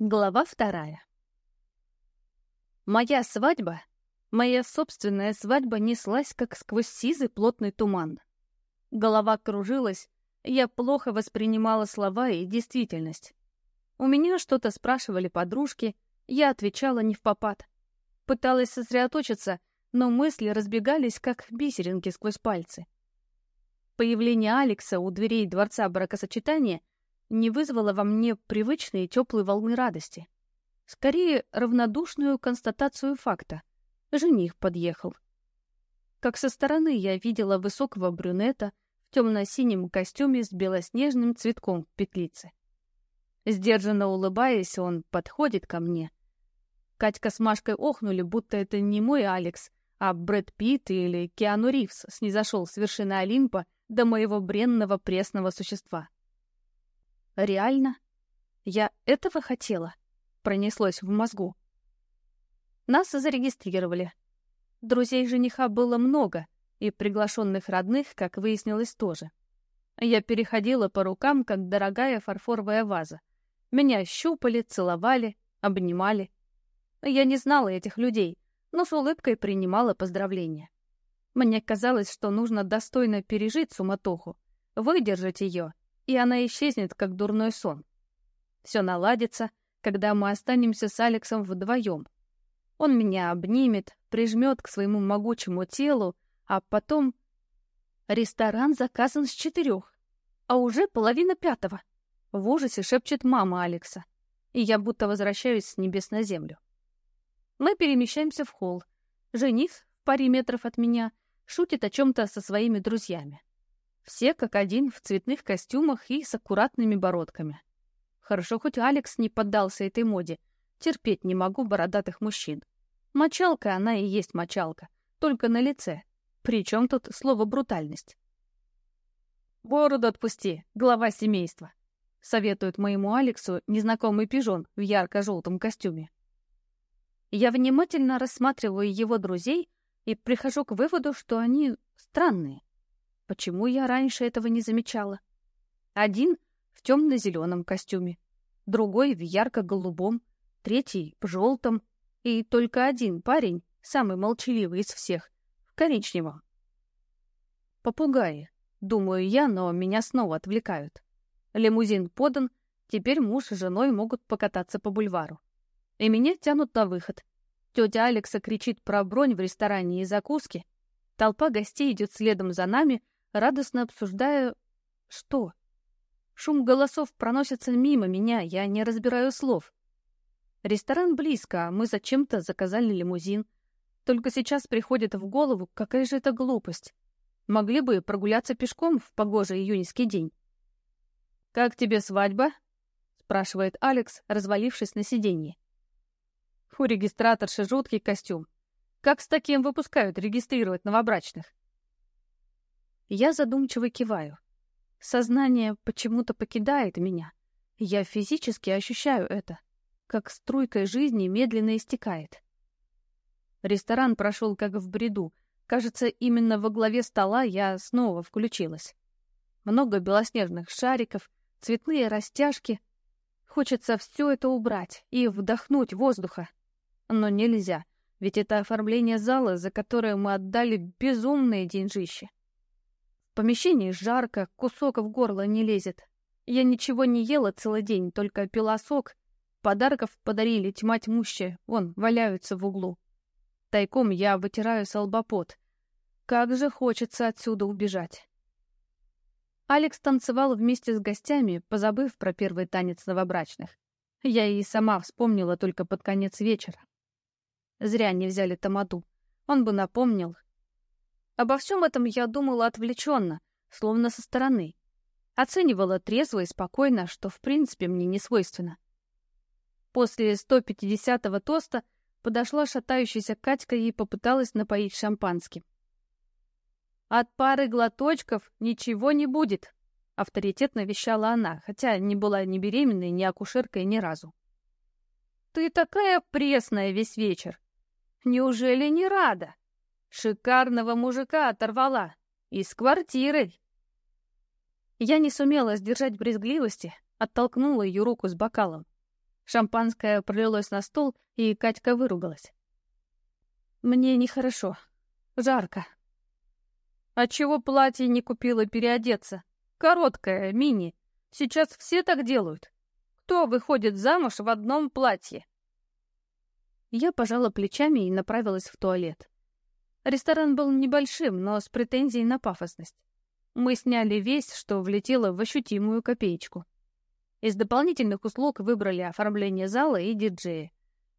Глава вторая. Моя свадьба, моя собственная свадьба неслась, как сквозь сизый плотный туман. Голова кружилась, я плохо воспринимала слова и действительность. У меня что-то спрашивали подружки, я отвечала не в попад. Пыталась сосредоточиться, но мысли разбегались, как бисеринки сквозь пальцы. Появление Алекса у дверей дворца бракосочетания — не вызвало во мне привычной теплой волны радости. Скорее, равнодушную констатацию факта. Жених подъехал. Как со стороны я видела высокого брюнета в темно-синем костюме с белоснежным цветком в петлице. Сдержанно улыбаясь, он подходит ко мне. Катька с Машкой охнули, будто это не мой Алекс, а Брэд Питт или Киану Ривз снизошел с вершины Олимпа до моего бренного пресного существа. Реально? Я этого хотела? Пронеслось в мозгу. Нас зарегистрировали. Друзей жениха было много, и приглашенных родных, как выяснилось, тоже. Я переходила по рукам, как дорогая фарфоровая ваза. Меня щупали, целовали, обнимали. Я не знала этих людей, но с улыбкой принимала поздравления. Мне казалось, что нужно достойно пережить суматоху, выдержать ее и она исчезнет, как дурной сон. Все наладится, когда мы останемся с Алексом вдвоем. Он меня обнимет, прижмет к своему могучему телу, а потом... Ресторан заказан с четырех, а уже половина пятого. В ужасе шепчет мама Алекса, и я будто возвращаюсь с небес на землю. Мы перемещаемся в холл. Жених в паре метров от меня шутит о чем-то со своими друзьями. Все как один в цветных костюмах и с аккуратными бородками. Хорошо, хоть Алекс не поддался этой моде. Терпеть не могу бородатых мужчин. Мочалка она и есть мочалка, только на лице. Причем тут слово «брутальность». «Бороду отпусти, глава семейства», — советует моему Алексу незнакомый пижон в ярко-желтом костюме. Я внимательно рассматриваю его друзей и прихожу к выводу, что они странные. Почему я раньше этого не замечала? Один в темно-зеленом костюме, другой в ярко-голубом, третий в желтом, и только один парень, самый молчаливый из всех, в коричневом. Попугаи, думаю я, но меня снова отвлекают. Лимузин подан, теперь муж и женой могут покататься по бульвару. И меня тянут на выход. Тетя Алекса кричит про бронь в ресторане и закуски. Толпа гостей идет следом за нами — радостно обсуждая... Что? Шум голосов проносится мимо меня, я не разбираю слов. Ресторан близко, а мы зачем-то заказали лимузин. Только сейчас приходит в голову, какая же это глупость. Могли бы прогуляться пешком в погожий июньский день. «Как тебе свадьба?» — спрашивает Алекс, развалившись на сиденье. У регистраторши жуткий костюм. Как с таким выпускают регистрировать новобрачных? Я задумчиво киваю. Сознание почему-то покидает меня. Я физически ощущаю это, как струйкой жизни медленно истекает. Ресторан прошел как в бреду. Кажется, именно во главе стола я снова включилась. Много белоснежных шариков, цветные растяжки. Хочется все это убрать и вдохнуть воздуха. Но нельзя, ведь это оформление зала, за которое мы отдали безумные деньжища. Помещении жарко, кусок в горло не лезет. Я ничего не ела целый день, только пила сок. Подарков подарили тьма тьмущая, вон, валяются в углу. Тайком я вытираю солбопот. Как же хочется отсюда убежать. Алекс танцевал вместе с гостями, позабыв про первый танец новобрачных. Я и сама вспомнила только под конец вечера. Зря не взяли Тамаду. Он бы напомнил, Обо всем этом я думала отвлеченно, словно со стороны. Оценивала трезво и спокойно, что в принципе мне не свойственно. После 150-го тоста подошла шатающаяся Катька и попыталась напоить шампанским. «От пары глоточков ничего не будет», — авторитетно вещала она, хотя не была ни беременной, ни акушеркой ни разу. «Ты такая пресная весь вечер! Неужели не рада?» Шикарного мужика оторвала. И с квартирой. Я не сумела сдержать брезгливости, оттолкнула ее руку с бокалом. Шампанское пролилось на стол, и Катька выругалась. «Мне нехорошо. Жарко». «А чего платье не купила переодеться? Короткое, мини. Сейчас все так делают. Кто выходит замуж в одном платье?» Я пожала плечами и направилась в туалет. Ресторан был небольшим, но с претензией на пафосность. Мы сняли весь, что влетело в ощутимую копеечку. Из дополнительных услуг выбрали оформление зала и диджея.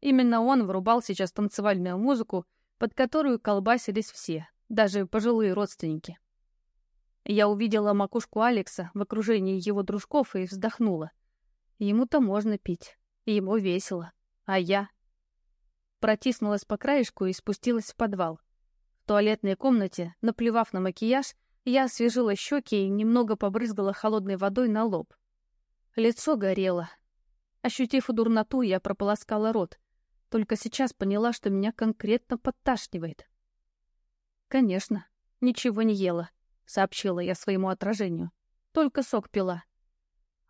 Именно он врубал сейчас танцевальную музыку, под которую колбасились все, даже пожилые родственники. Я увидела макушку Алекса в окружении его дружков и вздохнула. Ему-то можно пить, ему весело, а я... Протиснулась по краешку и спустилась в подвал. Туалетной комнате, наплевав на макияж, я освежила щеки и немного побрызгала холодной водой на лоб. Лицо горело. Ощутив дурноту, я прополоскала рот. Только сейчас поняла, что меня конкретно подташнивает. «Конечно, ничего не ела», — сообщила я своему отражению. «Только сок пила».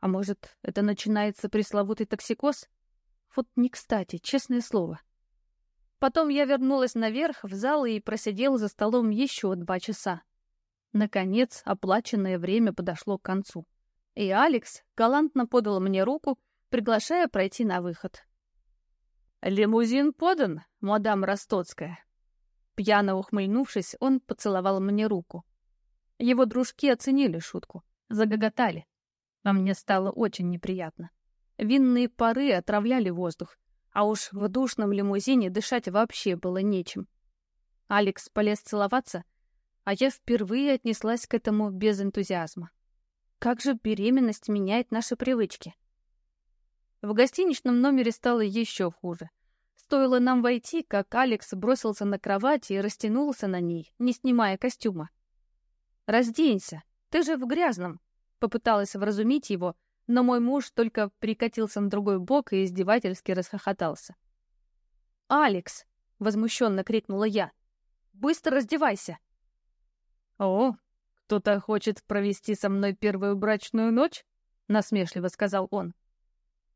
«А может, это начинается пресловутый токсикоз?» Вот не кстати, честное слово. Потом я вернулась наверх, в зал и просидела за столом еще два часа. Наконец, оплаченное время подошло к концу. И Алекс галантно подал мне руку, приглашая пройти на выход. «Лимузин подан, мадам Ростоцкая». Пьяно ухмыльнувшись, он поцеловал мне руку. Его дружки оценили шутку, загоготали. А мне стало очень неприятно. Винные пары отравляли воздух, а уж в душном лимузине дышать вообще было нечем. Алекс полез целоваться, а я впервые отнеслась к этому без энтузиазма. Как же беременность меняет наши привычки? В гостиничном номере стало еще хуже. Стоило нам войти, как Алекс бросился на кровать и растянулся на ней, не снимая костюма. «Разденься, ты же в грязном!» Попыталась вразумить его, но мой муж только прикатился на другой бок и издевательски расхохотался. «Алекс!» — возмущенно крикнула я. «Быстро раздевайся!» «О, кто-то хочет провести со мной первую брачную ночь?» — насмешливо сказал он.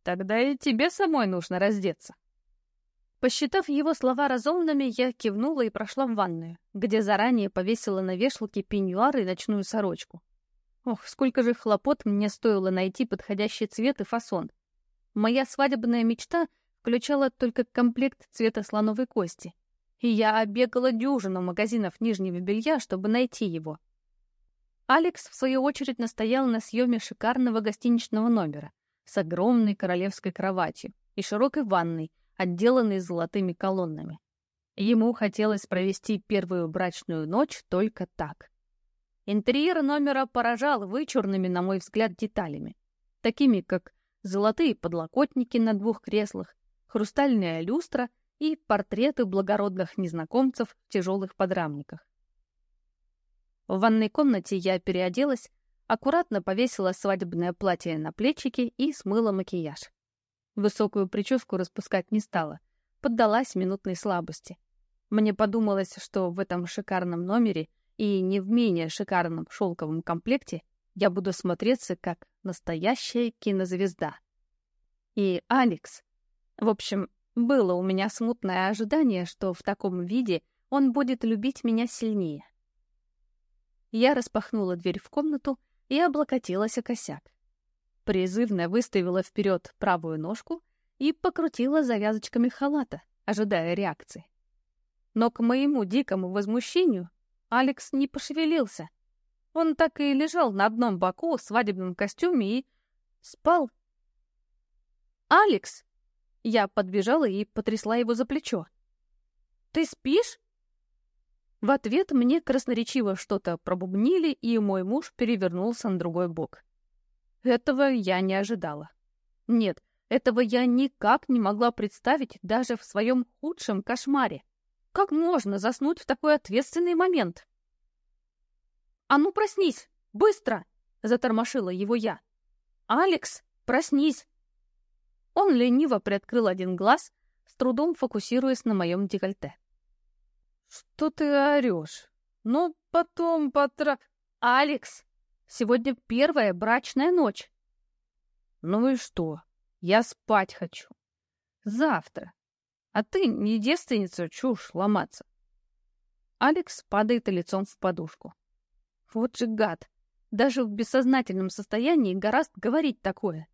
«Тогда и тебе самой нужно раздеться». Посчитав его слова разумными, я кивнула и прошла в ванную, где заранее повесила на вешалке пеньюар и ночную сорочку. Ох, сколько же хлопот мне стоило найти подходящий цвет и фасон. Моя свадебная мечта включала только комплект цвета слоновой кости, и я обегала дюжину магазинов нижнего белья, чтобы найти его. Алекс, в свою очередь, настоял на съеме шикарного гостиничного номера с огромной королевской кроватью и широкой ванной, отделанной золотыми колоннами. Ему хотелось провести первую брачную ночь только так. Интерьер номера поражал вычурными, на мой взгляд, деталями, такими как золотые подлокотники на двух креслах, хрустальная люстра — и портреты благородных незнакомцев в тяжелых подрамниках. В ванной комнате я переоделась, аккуратно повесила свадебное платье на плечики и смыла макияж. Высокую прическу распускать не стала, поддалась минутной слабости. Мне подумалось, что в этом шикарном номере и не в менее шикарном шелковом комплекте я буду смотреться как настоящая кинозвезда. И Алекс. В общем, было у меня смутное ожидание, что в таком виде он будет любить меня сильнее. Я распахнула дверь в комнату и облокотилась о косяк. Призывно выставила вперед правую ножку и покрутила завязочками халата, ожидая реакции. Но к моему дикому возмущению Алекс не пошевелился. Он так и лежал на одном боку в свадебном костюме и спал. «Алекс!» Я подбежала и потрясла его за плечо. «Ты спишь?» В ответ мне красноречиво что-то пробубнили, и мой муж перевернулся на другой бок. Этого я не ожидала. Нет, этого я никак не могла представить даже в своем худшем кошмаре. Как можно заснуть в такой ответственный момент? «А ну, проснись! Быстро!» — затормошила его я. «Алекс, проснись! Он лениво приоткрыл один глаз, с трудом фокусируясь на моем декольте. «Что ты орешь? Ну, потом потра...» «Алекс, сегодня первая брачная ночь». «Ну и что? Я спать хочу. Завтра. А ты не девственница, чушь ломаться. Алекс падает лицом в подушку. Вот же гад. Даже в бессознательном состоянии гораст говорить такое.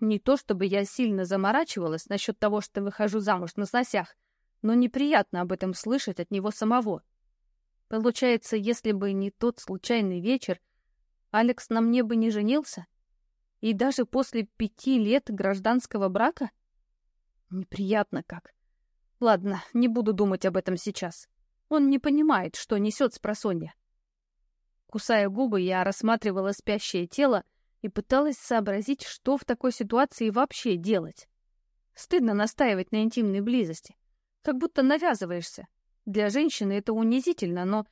Не то чтобы я сильно заморачивалась насчет того, что выхожу замуж на сносях, но неприятно об этом слышать от него самого. Получается, если бы не тот случайный вечер, Алекс на мне бы не женился? И даже после пяти лет гражданского брака? Неприятно как. Ладно, не буду думать об этом сейчас. Он не понимает, что несет с просонья. Кусая губы, я рассматривала спящее тело и пыталась сообразить, что в такой ситуации вообще делать. Стыдно настаивать на интимной близости. Как будто навязываешься. Для женщины это унизительно, но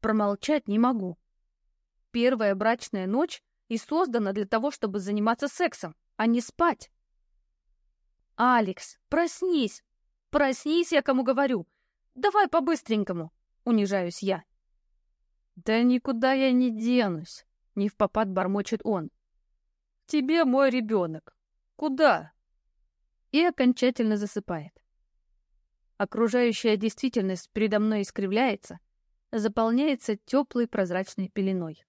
промолчать не могу. Первая брачная ночь и создана для того, чтобы заниматься сексом, а не спать. «Алекс, проснись! Проснись, я кому говорю! Давай по-быстренькому!» — унижаюсь я. «Да никуда я не денусь!» — не в попад бормочет он. «Тебе мой ребенок. Куда?» И окончательно засыпает. Окружающая действительность передо мной искривляется, заполняется теплой прозрачной пеленой.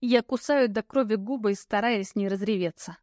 Я кусаю до крови губы, стараясь не разреветься.